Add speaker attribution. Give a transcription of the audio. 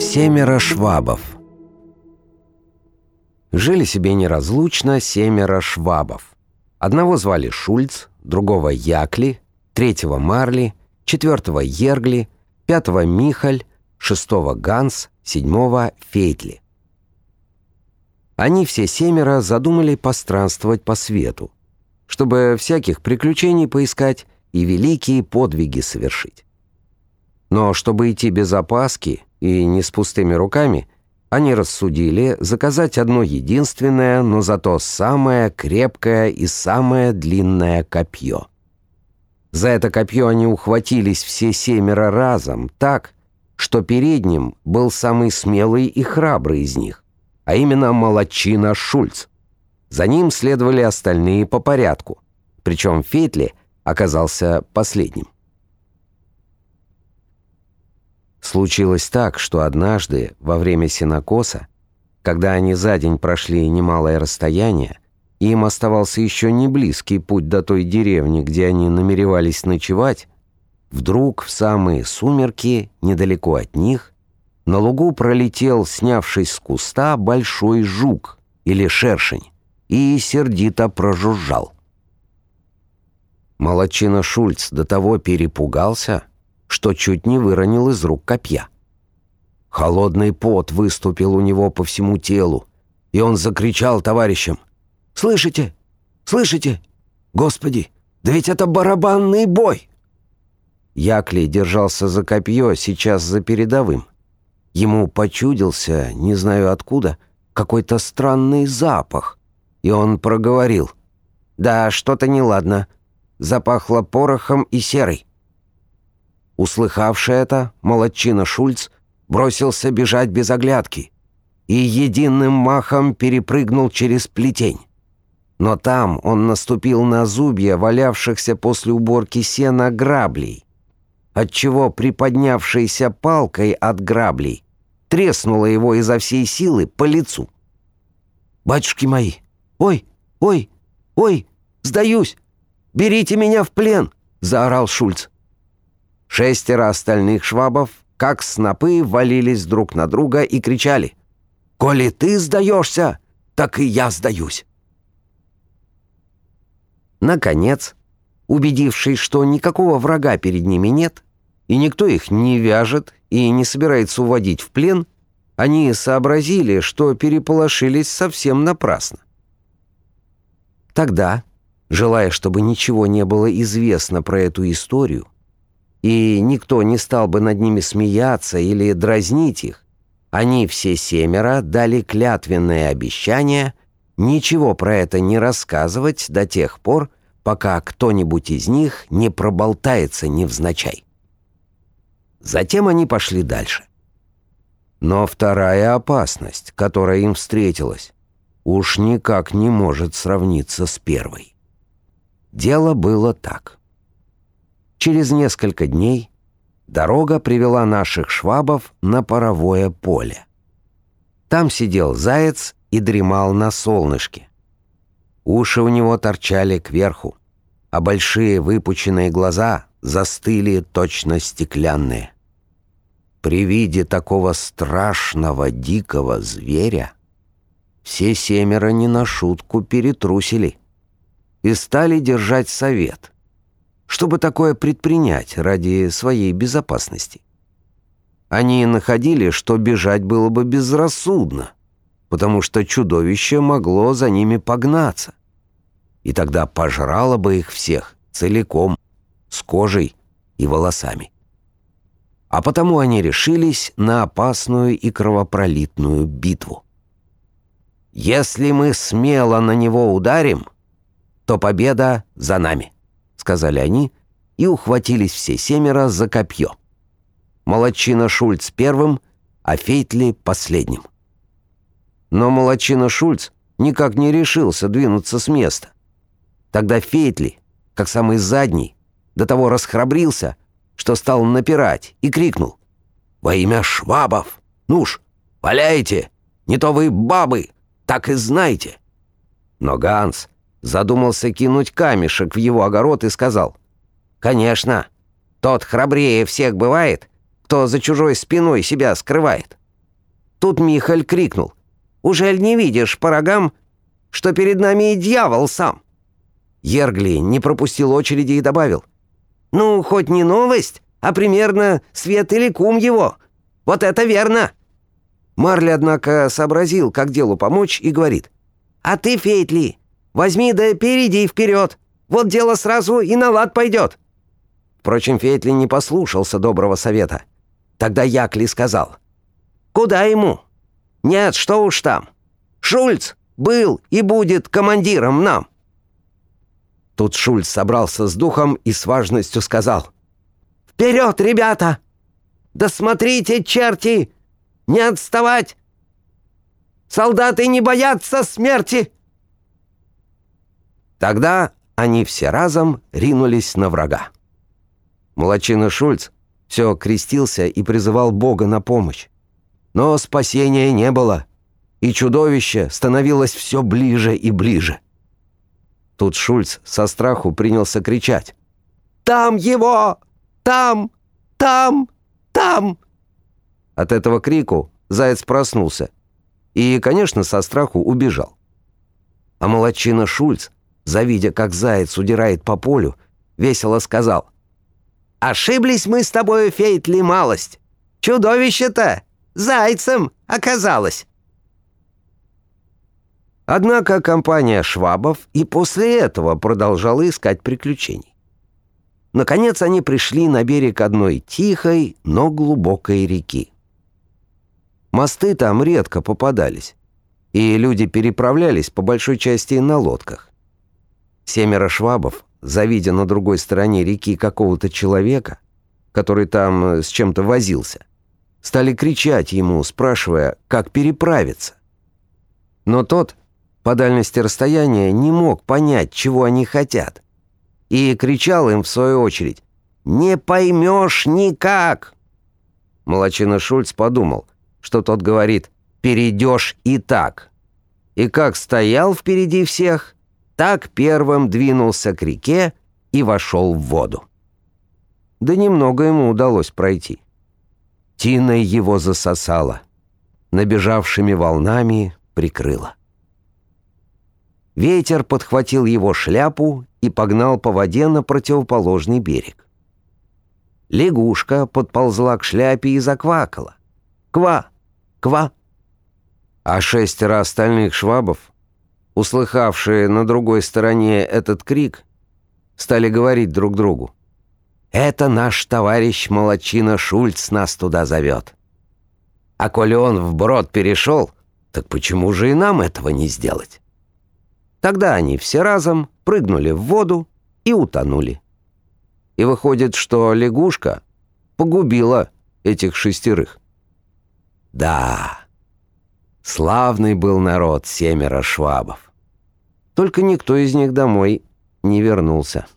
Speaker 1: Семеро швабов Жили себе неразлучно семеро швабов. Одного звали Шульц, другого Якли, третьего Марли, четвертого Ергли, пятого Михаль, шестого Ганс, седьмого Фейтли. Они все семеро задумали постранствовать по свету, чтобы всяких приключений поискать и великие подвиги совершить. Но чтобы идти без опаски и не с пустыми руками, они рассудили заказать одно единственное, но зато самое крепкое и самое длинное копье. За это копье они ухватились все семеро разом, так, что передним был самый смелый и храбрый из них, а именно молодчина Шульц. За ним следовали остальные по порядку, причем Фейтли оказался последним. Случилось так, что однажды, во время синокоса, когда они за день прошли немалое расстояние, им оставался еще не близкий путь до той деревни, где они намеревались ночевать, вдруг в самые сумерки, недалеко от них, на лугу пролетел, снявшись с куста, большой жук или шершень и сердито прожужжал. Молодчина Шульц до того перепугался, что чуть не выронил из рук копья. Холодный пот выступил у него по всему телу, и он закричал товарищам. «Слышите? Слышите? Господи, да ведь это барабанный бой!» Якли держался за копье, сейчас за передовым. Ему почудился, не знаю откуда, какой-то странный запах, и он проговорил. «Да, что-то неладно. Запахло порохом и серой». Услыхавший это, молодчина Шульц бросился бежать без оглядки и единым махом перепрыгнул через плетень. Но там он наступил на зубья, валявшихся после уборки сена граблей, отчего приподнявшейся палкой от граблей треснула его изо всей силы по лицу. «Батюшки мои! Ой, ой, ой! Сдаюсь! Берите меня в плен!» — заорал Шульц. Шестеро остальных швабов, как снопы, валились друг на друга и кричали. «Коли ты сдаешься, так и я сдаюсь!» Наконец, убедившись, что никакого врага перед ними нет, и никто их не вяжет и не собирается уводить в плен, они сообразили, что переполошились совсем напрасно. Тогда, желая, чтобы ничего не было известно про эту историю, и никто не стал бы над ними смеяться или дразнить их, они все семеро дали клятвенное обещание ничего про это не рассказывать до тех пор, пока кто-нибудь из них не проболтается невзначай. Затем они пошли дальше. Но вторая опасность, которая им встретилась, уж никак не может сравниться с первой. Дело было так. Через несколько дней дорога привела наших швабов на паровое поле. Там сидел заяц и дремал на солнышке. Уши у него торчали кверху, а большие выпученные глаза застыли точно стеклянные. При виде такого страшного дикого зверя все семеро не на шутку перетрусили и стали держать совет — чтобы такое предпринять ради своей безопасности. Они находили, что бежать было бы безрассудно, потому что чудовище могло за ними погнаться, и тогда пожрало бы их всех целиком, с кожей и волосами. А потому они решились на опасную и кровопролитную битву. «Если мы смело на него ударим, то победа за нами» сказали они и ухватились все семеро за копье. Молодчина Шульц первым, а Фейтли последним. Но молодчина Шульц никак не решился двинуться с места. Тогда Фейтли, как самый задний, до того расхрабрился, что стал напирать и крикнул. «Во имя швабов! Ну ж, валяйте! Не то вы бабы, так и знаете!» Но Ганс задумался кинуть камешек в его огород и сказал, «Конечно, тот храбрее всех бывает, кто за чужой спиной себя скрывает. Тут Михаль крикнул. «Ужель не видишь по рогам, что перед нами и дьявол сам?» Ергли не пропустил очереди и добавил. «Ну, хоть не новость, а примерно свет или кум его. Вот это верно!» Марли, однако, сообразил, как делу помочь, и говорит. «А ты, Фейтли, возьми да перейди вперед. Вот дело сразу и на лад пойдет». Впрочем, Фейтли не послушался доброго совета. Тогда Якли сказал. «Куда ему? Нет, что уж там. Шульц был и будет командиром нам». Тут Шульц собрался с духом и с важностью сказал. «Вперед, ребята! Да смотрите, черти! Не отставать! Солдаты не боятся смерти!» Тогда они все разом ринулись на врага. Молодчина Шульц все крестился и призывал Бога на помощь. Но спасения не было, и чудовище становилось все ближе и ближе. Тут Шульц со страху принялся кричать. «Там его! Там! Там! Там!» От этого крику заяц проснулся и, конечно, со страху убежал. А молодчина Шульц, завидя, как заяц удирает по полю, весело сказал. «Ошиблись мы с тобой, Фейтли, малость. Чудовище-то зайцем оказалось». Однако компания швабов и после этого продолжала искать приключений. Наконец они пришли на берег одной тихой, но глубокой реки. Мосты там редко попадались, и люди переправлялись по большой части на лодках. Семеро швабов, завидя на другой стороне реки какого-то человека, который там э, с чем-то возился, стали кричать ему, спрашивая, как переправиться. Но тот, по дальности расстояния, не мог понять, чего они хотят, и кричал им в свою очередь «Не поймешь никак!» Молочина Шульц подумал – что тот говорит «перейдешь и так». И как стоял впереди всех, так первым двинулся к реке и вошел в воду. Да немного ему удалось пройти. Тиной его засосала, набежавшими волнами прикрыла. Ветер подхватил его шляпу и погнал по воде на противоположный берег. Лягушка подползла к шляпе и заквакала. Ква! Ква!» А шестеро остальных швабов, услыхавшие на другой стороне этот крик, стали говорить друг другу. «Это наш товарищ Молодчина Шульц нас туда зовет. А коли он вброд перешел, так почему же и нам этого не сделать?» Тогда они все разом прыгнули в воду и утонули. И выходит, что лягушка погубила этих шестерых. Да, славный был народ семеро швабов. Только никто из них домой не вернулся.